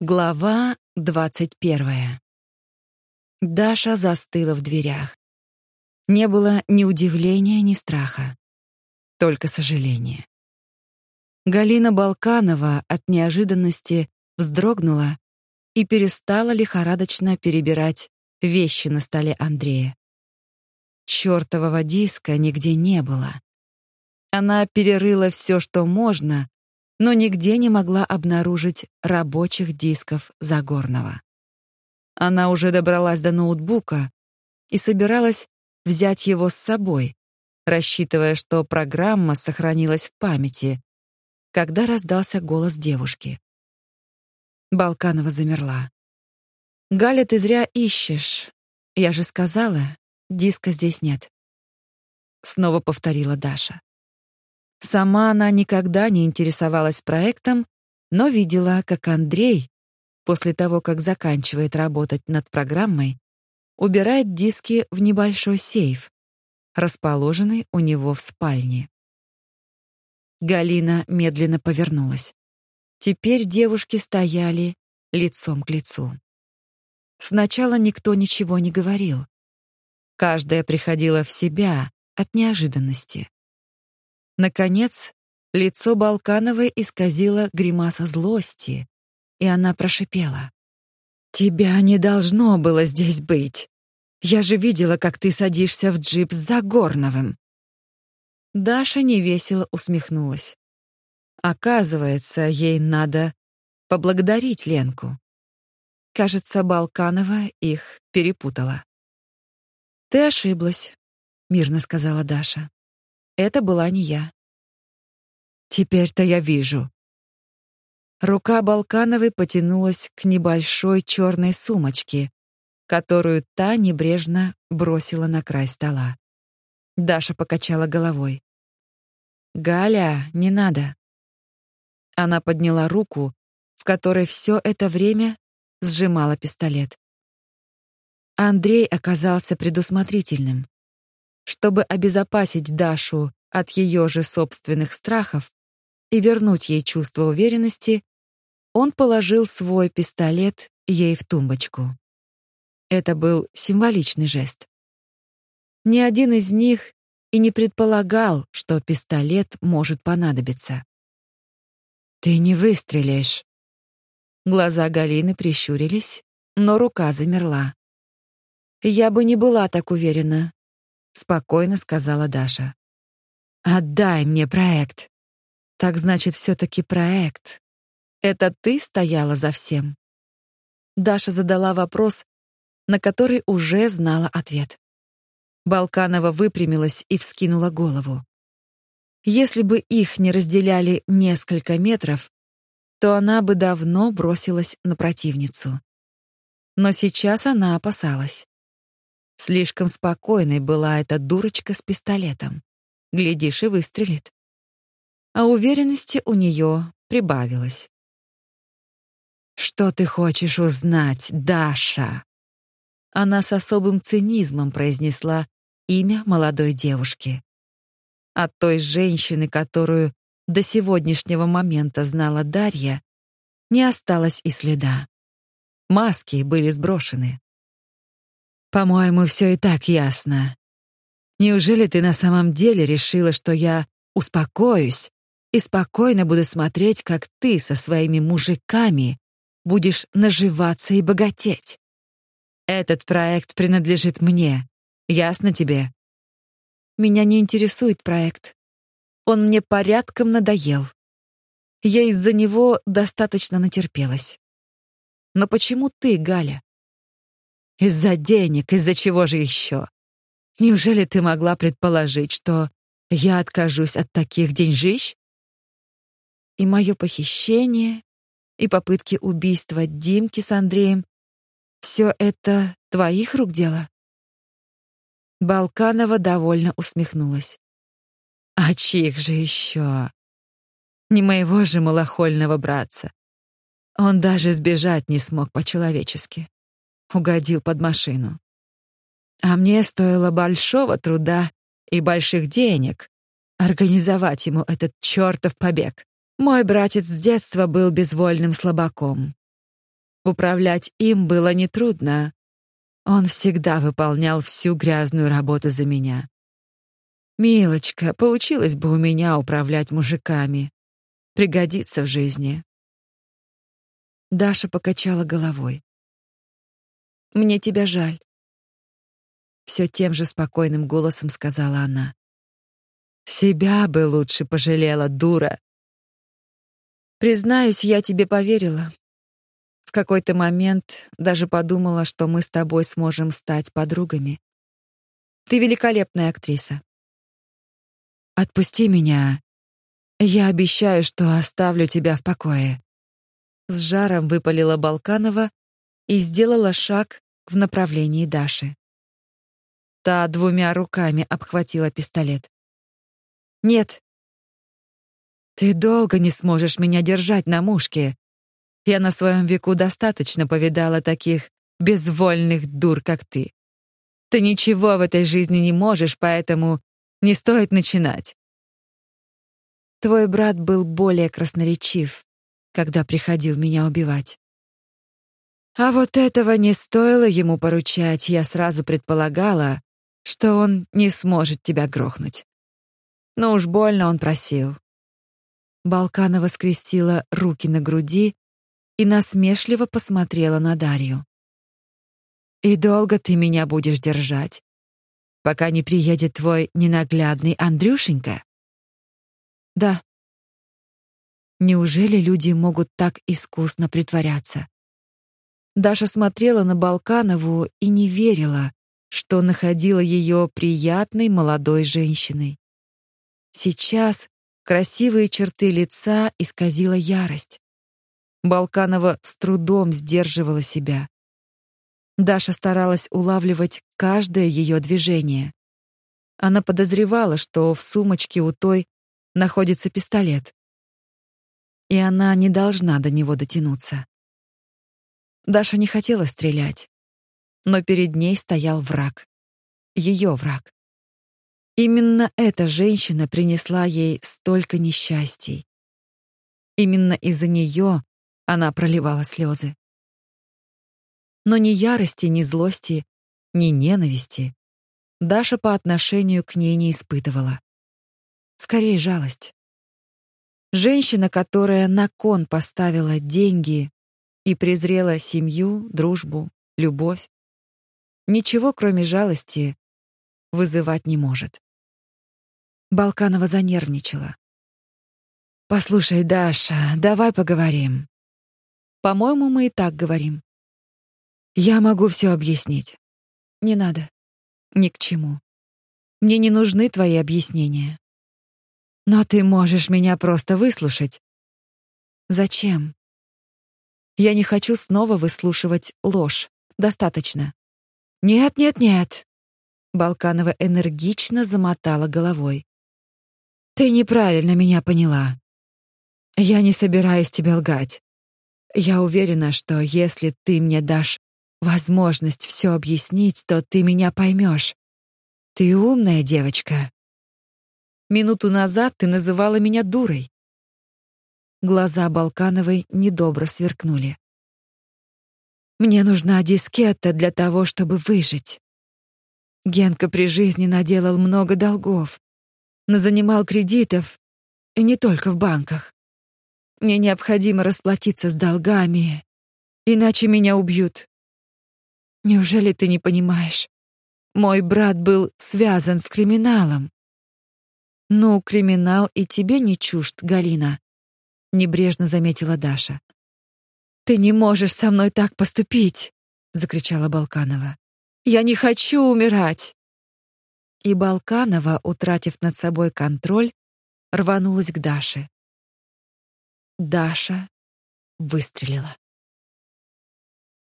Глава двадцать первая. Даша застыла в дверях. Не было ни удивления, ни страха, только сожаление. Галина Балканова от неожиданности вздрогнула и перестала лихорадочно перебирать вещи на столе Андрея. Чёртового диска нигде не было. Она перерыла все, что можно, но нигде не могла обнаружить рабочих дисков Загорного. Она уже добралась до ноутбука и собиралась взять его с собой, рассчитывая, что программа сохранилась в памяти, когда раздался голос девушки. Балканова замерла. «Галя, ты зря ищешь. Я же сказала, диска здесь нет». Снова повторила Даша. Сама она никогда не интересовалась проектом, но видела, как Андрей, после того, как заканчивает работать над программой, убирает диски в небольшой сейф, расположенный у него в спальне. Галина медленно повернулась. Теперь девушки стояли лицом к лицу. Сначала никто ничего не говорил. Каждая приходила в себя от неожиданности. Наконец, лицо Балкановой исказило гримаса злости, и она прошипела: "Тебя не должно было здесь быть. Я же видела, как ты садишься в джип с Загорновым". Даша невесело усмехнулась. Оказывается, ей надо поблагодарить Ленку. Кажется, Балканова их перепутала. Ты ошиблась, мирно сказала Даша. Это была не я. Теперь-то я вижу. Рука Балкановой потянулась к небольшой черной сумочке, которую та небрежно бросила на край стола. Даша покачала головой. Галя, не надо. Она подняла руку, в которой все это время сжимала пистолет. Андрей оказался предусмотрительным. Чтобы обезопасить Дашу от ее же собственных страхов и вернуть ей чувство уверенности, он положил свой пистолет ей в тумбочку. Это был символичный жест. Ни один из них и не предполагал, что пистолет может понадобиться. Ты не выстрелишь. Глаза Галины прищурились, но рука замерла. Я бы не была так уверена, спокойно сказала Даша. Отдай мне проект. Так значит, все таки проект. Это ты стояла за всем? Даша задала вопрос, на который уже знала ответ. Балканова выпрямилась и вскинула голову. Если бы их не разделяли несколько метров, то она бы давно бросилась на противницу. Но сейчас она опасалась. Слишком спокойной была эта дурочка с пистолетом. Глядишь, и выстрелит. А уверенности у нее прибавилось. «Что ты хочешь узнать, Даша?» Она с особым цинизмом произнесла имя молодой девушки. От той женщины, которую до сегодняшнего момента знала Дарья, не осталось и следа. Маски были сброшены. По-моему, все и так ясно. Неужели ты на самом деле решила, что я успокоюсь и спокойно буду смотреть, как ты со своими мужиками будешь наживаться и богатеть? Этот проект принадлежит мне. Ясно тебе? Меня не интересует проект. Он мне порядком надоел. Я из-за него достаточно натерпелась. Но почему ты, Галя? Из-за денег, из-за чего же еще? Неужели ты могла предположить, что я откажусь от таких деньжищ? И мое похищение, и попытки убийства Димки с Андреем — все это твоих рук дело? Балканова довольно усмехнулась. А чьих же еще? Не моего же малохольного братца. Он даже сбежать не смог по-человечески угодил под машину. А мне стоило большого труда и больших денег организовать ему этот чертов побег. Мой братец с детства был безвольным слабаком. Управлять им было нетрудно. Он всегда выполнял всю грязную работу за меня. Милочка, получилось бы у меня управлять мужиками. Пригодится в жизни. Даша покачала головой. Мне тебя жаль. Все тем же спокойным голосом сказала она. Себя бы лучше пожалела, дура. Признаюсь, я тебе поверила. В какой-то момент даже подумала, что мы с тобой сможем стать подругами. Ты великолепная актриса. Отпусти меня. Я обещаю, что оставлю тебя в покое. С жаром выпалила Балканова и сделала шаг в направлении Даши. Та двумя руками обхватила пистолет. Нет. Ты долго не сможешь меня держать на мушке. Я на своем веку достаточно повидала таких безвольных дур, как ты. Ты ничего в этой жизни не можешь, поэтому не стоит начинать. Твой брат был более красноречив, когда приходил меня убивать. А вот этого не стоило ему поручать, я сразу предполагала, что он не сможет тебя грохнуть. Но уж больно он просил. Балканова скрестила руки на груди и насмешливо посмотрела на Дарью. «И долго ты меня будешь держать, пока не приедет твой ненаглядный Андрюшенька?» Да. Неужели люди могут так искусно притворяться? Даша смотрела на Балканову и не верила, что находила ее приятной молодой женщиной. Сейчас красивые черты лица исказила ярость. Балканова с трудом сдерживала себя. Даша старалась улавливать каждое ее движение. Она подозревала, что в сумочке у той находится пистолет. И она не должна до него дотянуться. Даша не хотела стрелять, но перед ней стоял враг. Ее враг. Именно эта женщина принесла ей столько несчастий. Именно из-за нее она проливала слезы. Но ни ярости, ни злости, ни ненависти Даша по отношению к ней не испытывала скорее жалость. Женщина, которая на кон поставила деньги и презрела семью, дружбу, любовь, ничего, кроме жалости, вызывать не может. Балканова занервничала. Послушай, Даша, давай поговорим. По-моему, мы и так говорим. Я могу все объяснить. Не надо. Ни к чему. Мне не нужны твои объяснения. Но ты можешь меня просто выслушать. Зачем? Я не хочу снова выслушивать ложь. Достаточно. Нет, нет, нет. Балканова энергично замотала головой. Ты неправильно меня поняла. Я не собираюсь тебе лгать. Я уверена, что если ты мне дашь возможность все объяснить, то ты меня поймешь. Ты умная девочка. Минуту назад ты называла меня дурой. Глаза Балкановой недобро сверкнули. Мне нужна дискетта для того, чтобы выжить. Генка при жизни наделал много долгов, назанимал кредитов, и не только в банках. Мне необходимо расплатиться с долгами, иначе меня убьют. Неужели ты не понимаешь? Мой брат был связан с криминалом. «Ну, криминал и тебе не чужд, Галина», — небрежно заметила Даша. «Ты не можешь со мной так поступить!» — закричала Балканова. «Я не хочу умирать!» И Балканова, утратив над собой контроль, рванулась к Даше. Даша выстрелила.